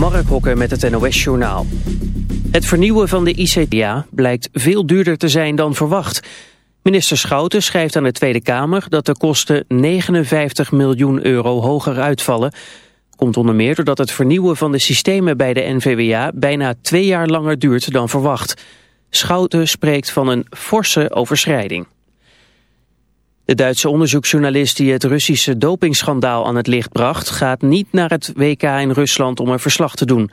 Mark Hokker met het NOS Journaal. Het vernieuwen van de ICTA blijkt veel duurder te zijn dan verwacht. Minister Schouten schrijft aan de Tweede Kamer dat de kosten 59 miljoen euro hoger uitvallen. Komt onder meer doordat het vernieuwen van de systemen bij de NVWA bijna twee jaar langer duurt dan verwacht. Schouten spreekt van een forse overschrijding. De Duitse onderzoeksjournalist die het Russische dopingschandaal aan het licht bracht... gaat niet naar het WK in Rusland om een verslag te doen.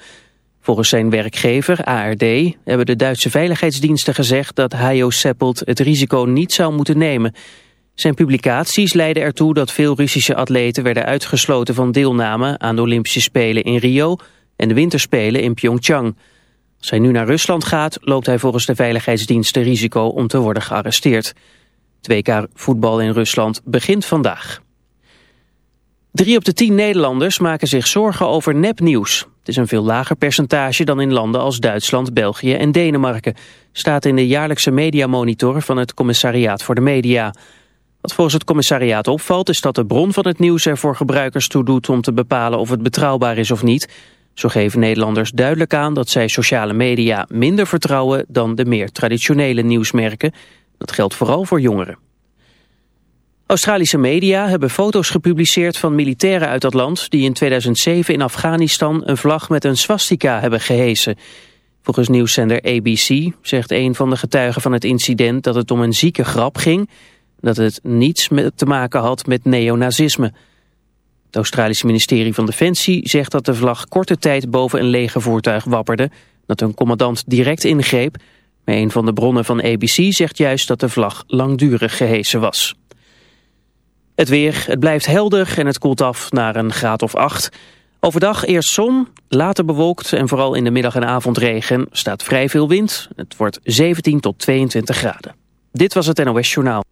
Volgens zijn werkgever, ARD, hebben de Duitse veiligheidsdiensten gezegd... dat Hajo Seppelt het risico niet zou moeten nemen. Zijn publicaties leidden ertoe dat veel Russische atleten... werden uitgesloten van deelname aan de Olympische Spelen in Rio... en de Winterspelen in Pyeongchang. Als hij nu naar Rusland gaat, loopt hij volgens de veiligheidsdiensten risico om te worden gearresteerd. WK voetbal in Rusland begint vandaag. Drie op de tien Nederlanders maken zich zorgen over nepnieuws. Het is een veel lager percentage dan in landen als Duitsland, België en Denemarken. Staat in de jaarlijkse mediamonitor van het Commissariaat voor de Media. Wat volgens het commissariaat opvalt is dat de bron van het nieuws er voor gebruikers toe doet om te bepalen of het betrouwbaar is of niet. Zo geven Nederlanders duidelijk aan dat zij sociale media minder vertrouwen dan de meer traditionele nieuwsmerken dat geldt vooral voor jongeren. Australische media hebben foto's gepubliceerd van militairen uit dat land... die in 2007 in Afghanistan een vlag met een swastika hebben gehesen. Volgens nieuwszender ABC zegt een van de getuigen van het incident... dat het om een zieke grap ging... dat het niets te maken had met neonazisme. Het Australische ministerie van Defensie zegt dat de vlag korte tijd boven een legervoertuig wapperde... dat een commandant direct ingreep maar een van de bronnen van ABC zegt juist dat de vlag langdurig gehesen was. Het weer, het blijft helder en het koelt af naar een graad of acht. Overdag eerst zon, later bewolkt en vooral in de middag en avond regen. Staat vrij veel wind. Het wordt 17 tot 22 graden. Dit was het NOS Journaal.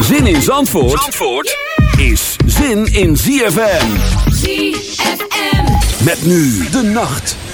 Zin in Zandvoort, Zandvoort is zin in ZFM. ZFM. Met nu de nacht.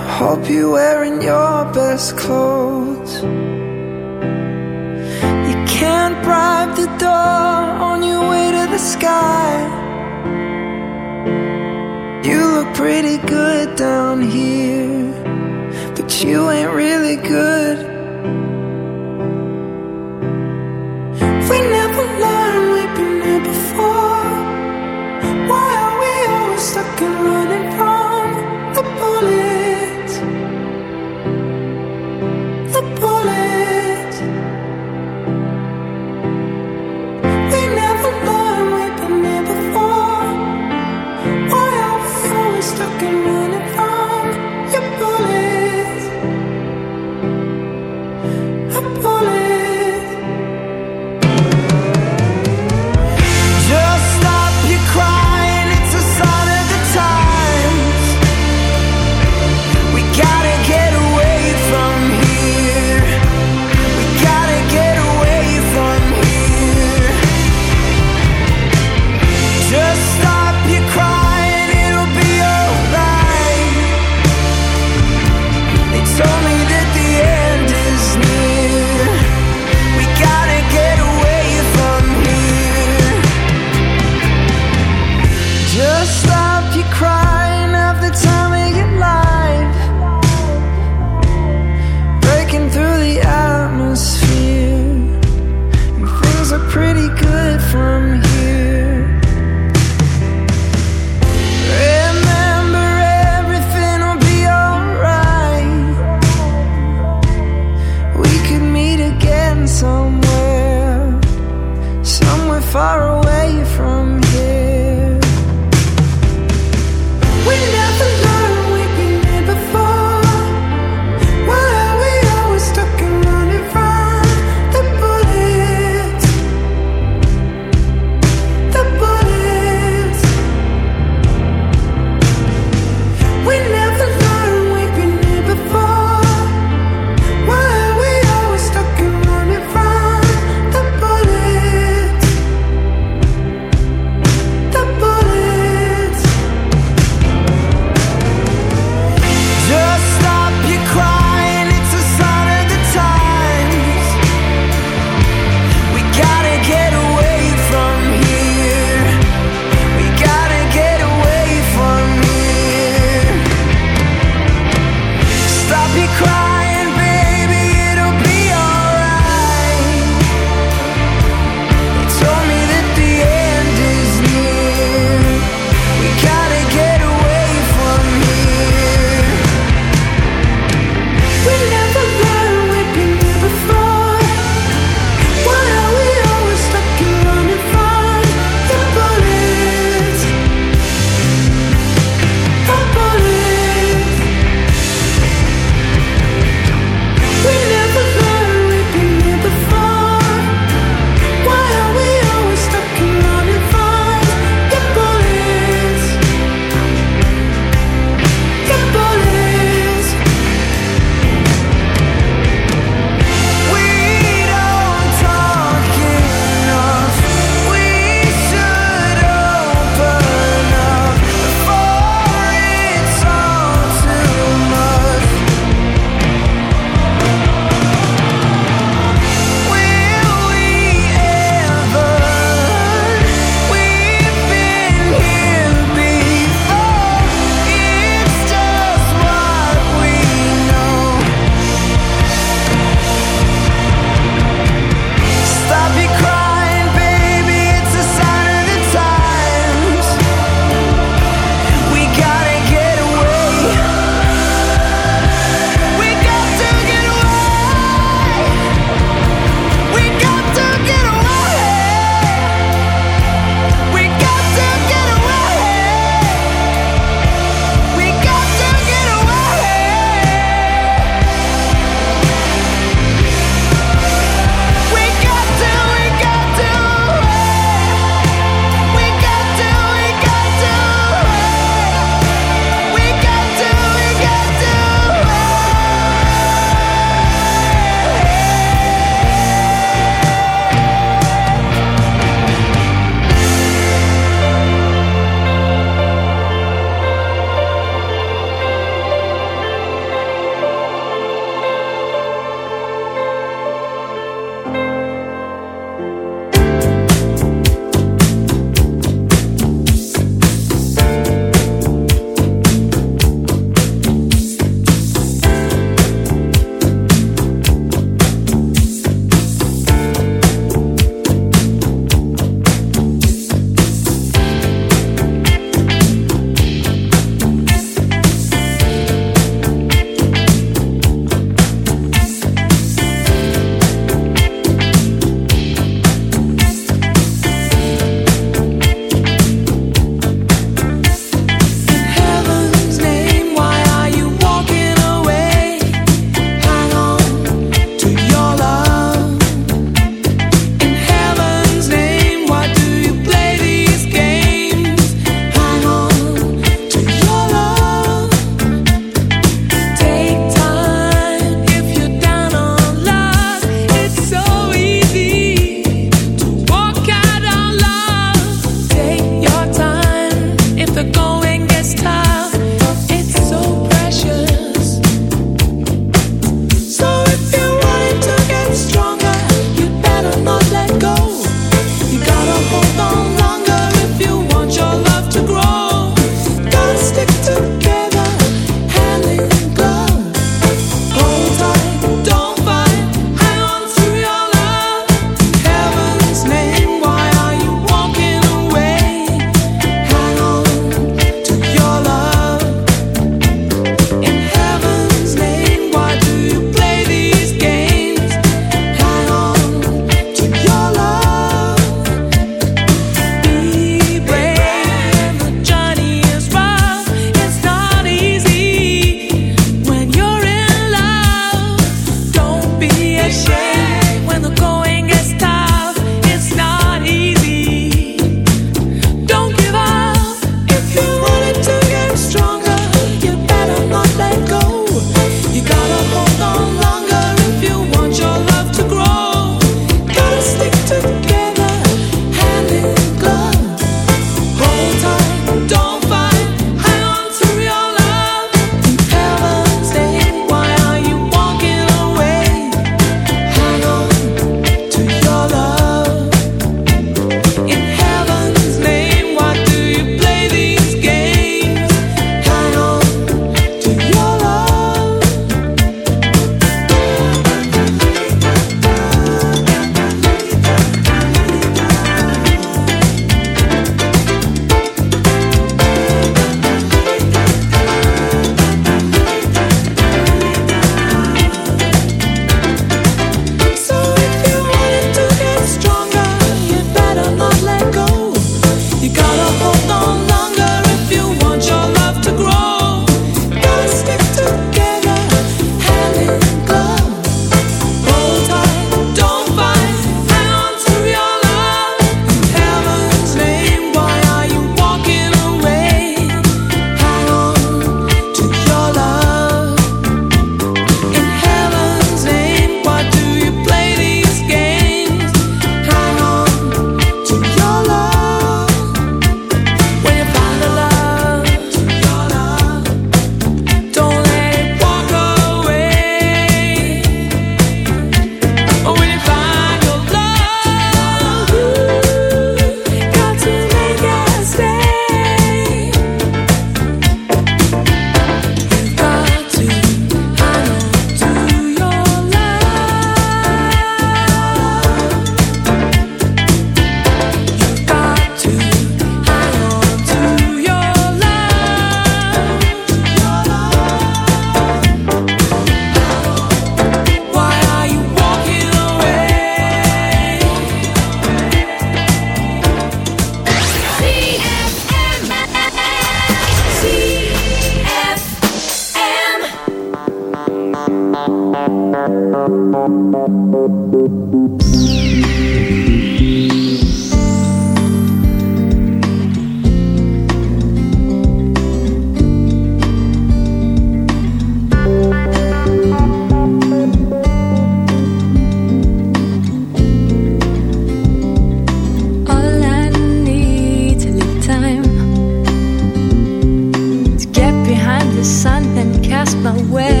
This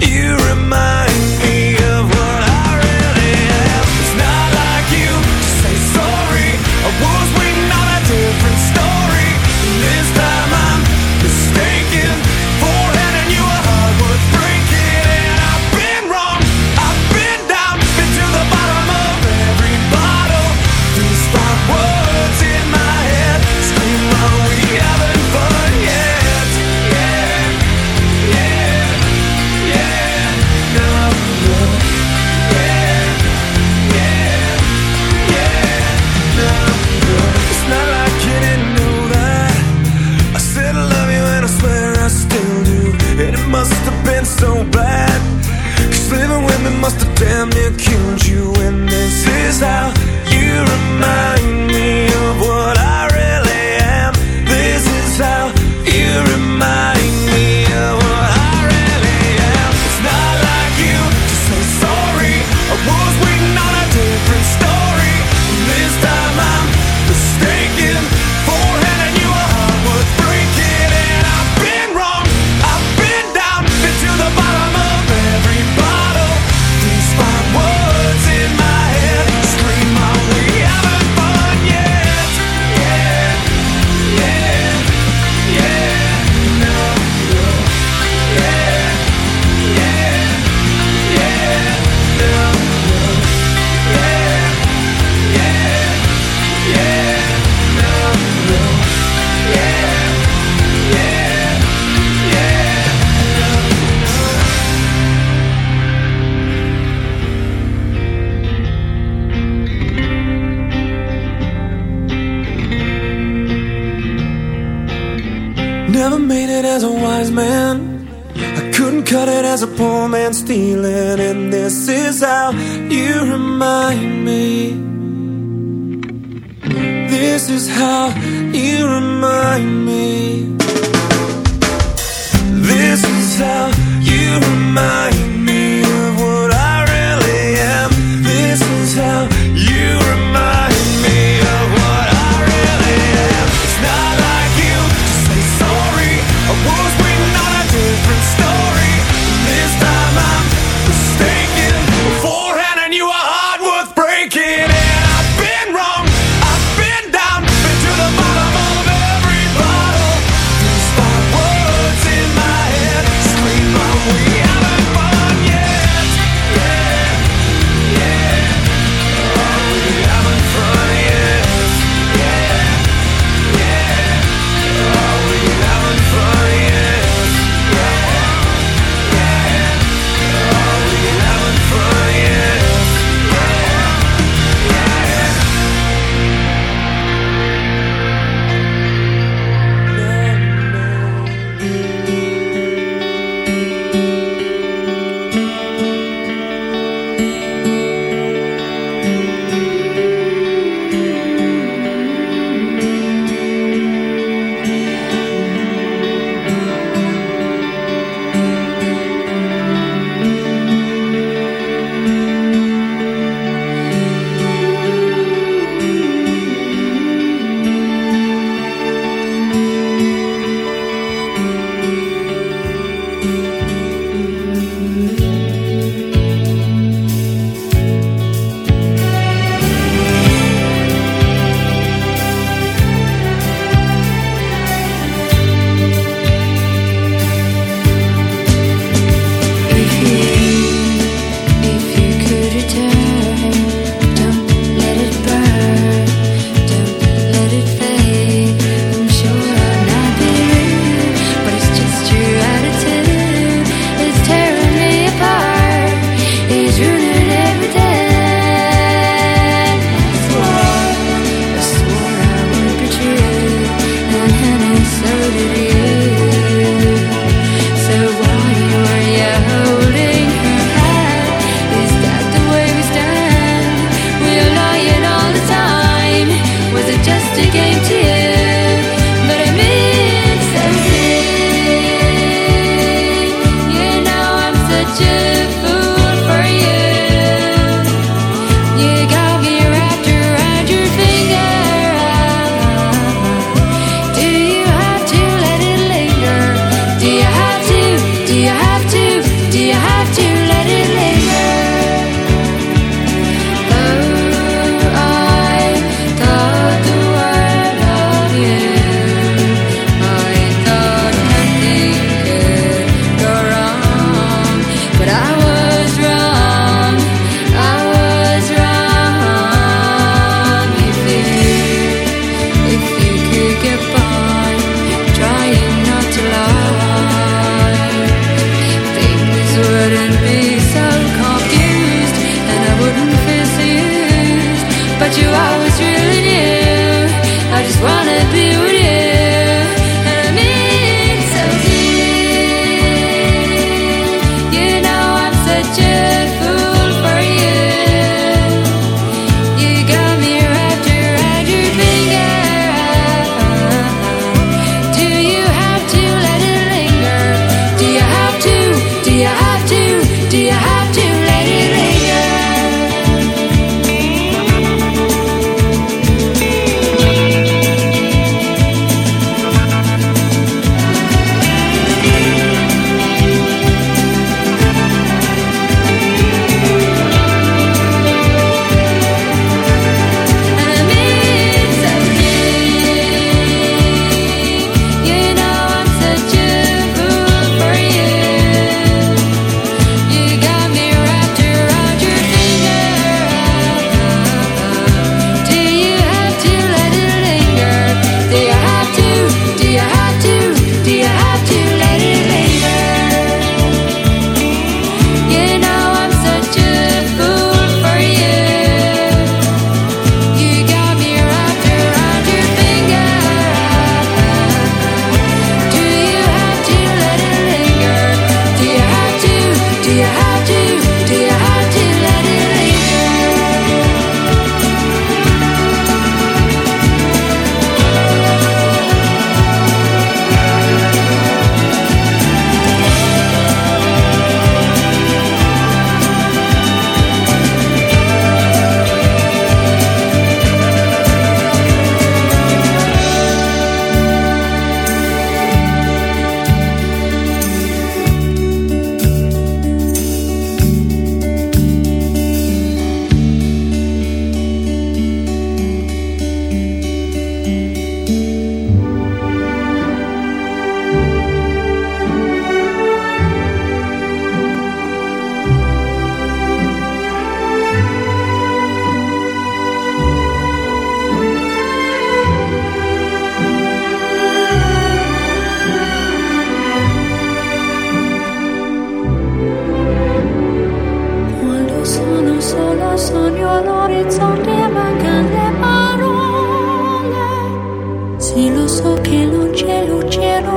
You so bad. Cause living with me must have damn near killed you. And this is how you remind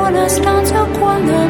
una stanza quando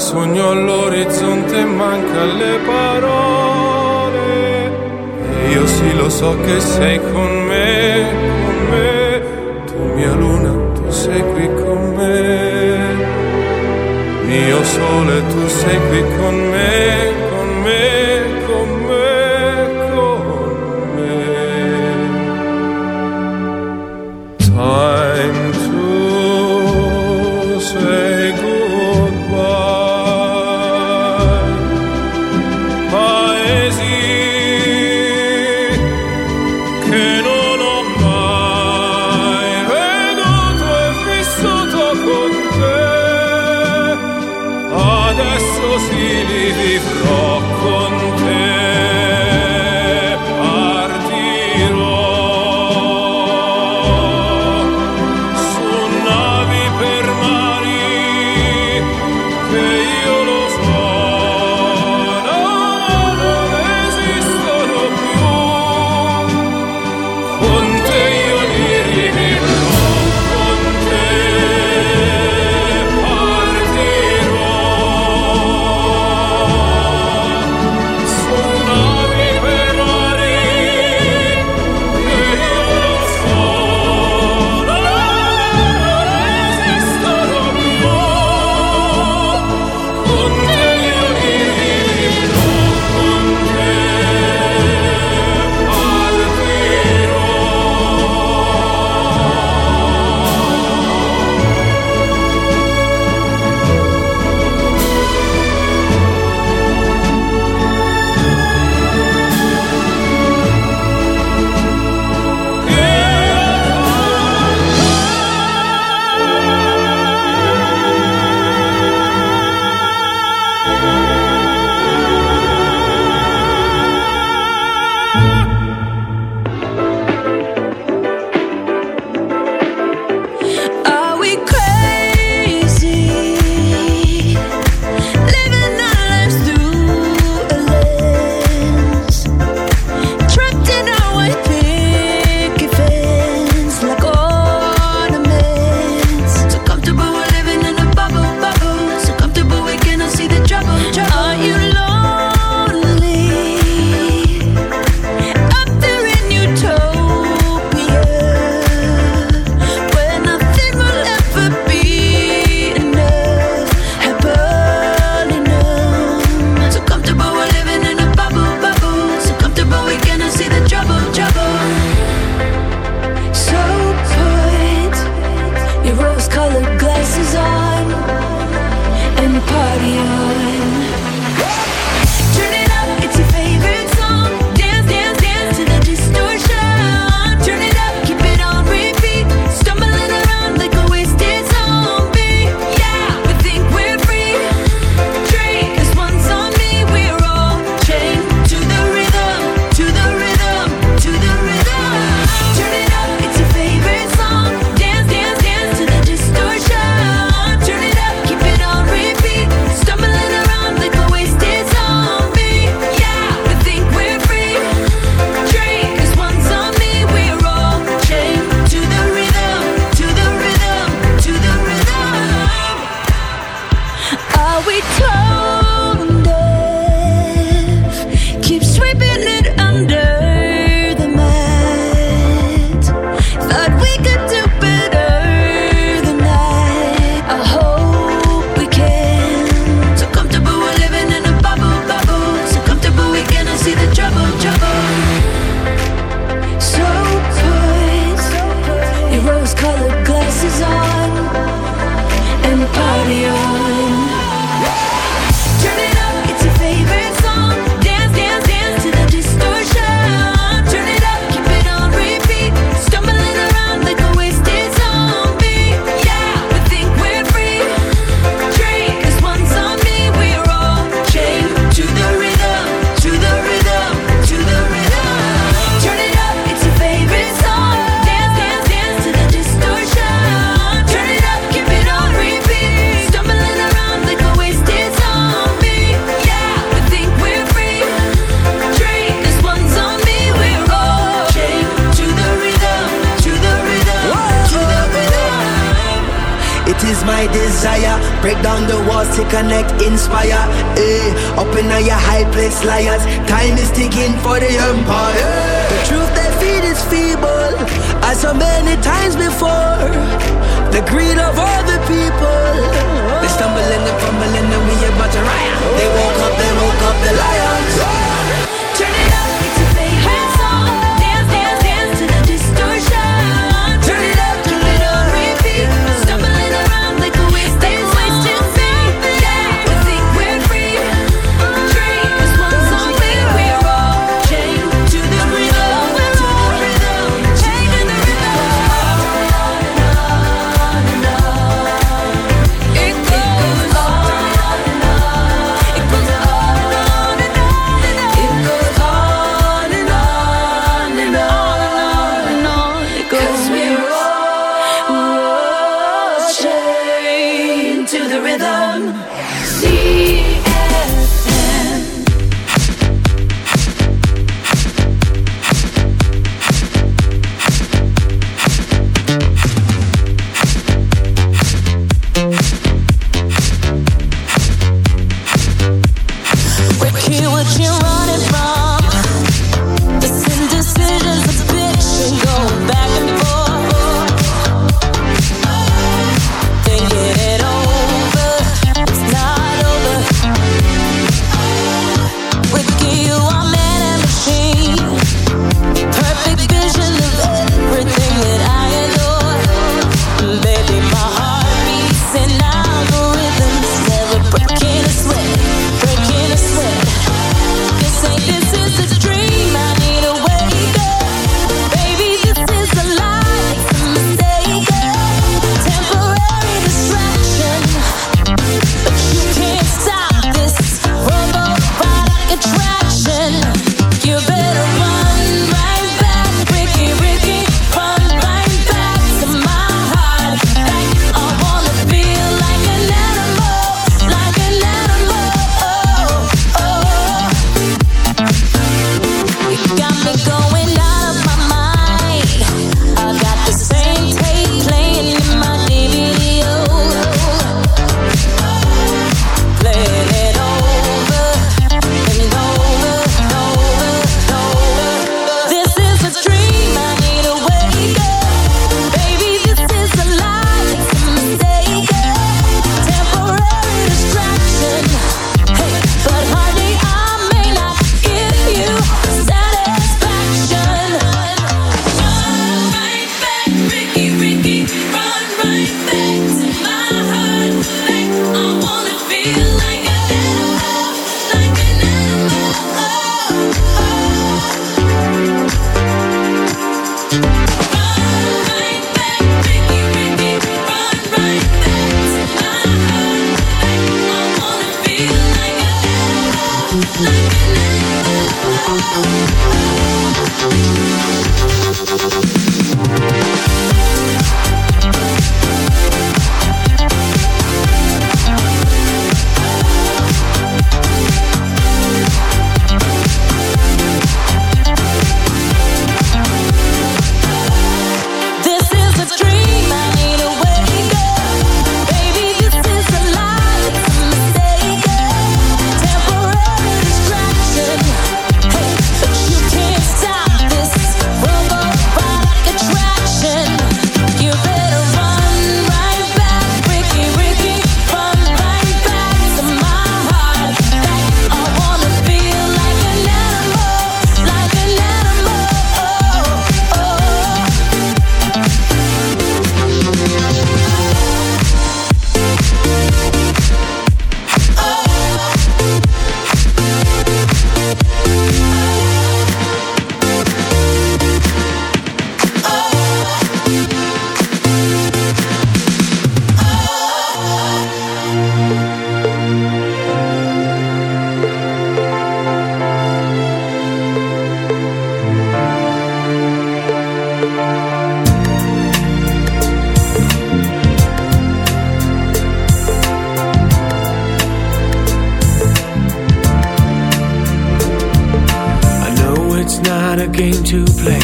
sogno all'orizzonte mancano le parole. E io sì lo so che sei con me, con me. Tu mia luna, tu sei qui con me. Mio sole, tu sei qui con me.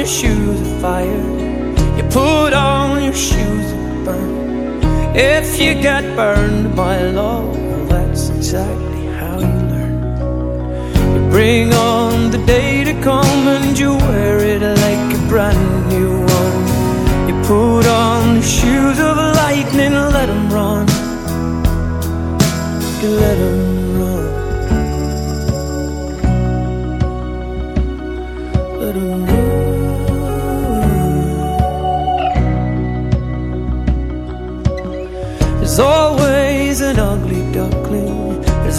your shoes of fire. You put on your shoes of burn. If you get burned by love, that's exactly how you learn. You bring on the day to come and you wear it like a brand new one. You put on the shoes of lightning, let 'em run. You let 'em